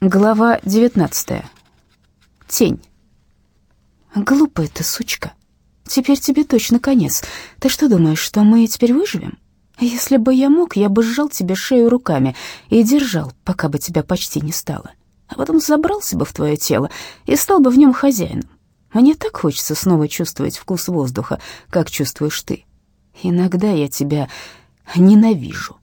Глава 19. Тень. Глупая ты сучка. Теперь тебе точно конец. Ты что думаешь, что мы теперь выживем? Если бы я мог, я бы сжал тебе шею руками и держал, пока бы тебя почти не стало. А потом забрался бы в твое тело и стал бы в нем хозяином. Мне так хочется снова чувствовать вкус воздуха, как чувствуешь ты. Иногда я тебя ненавижу.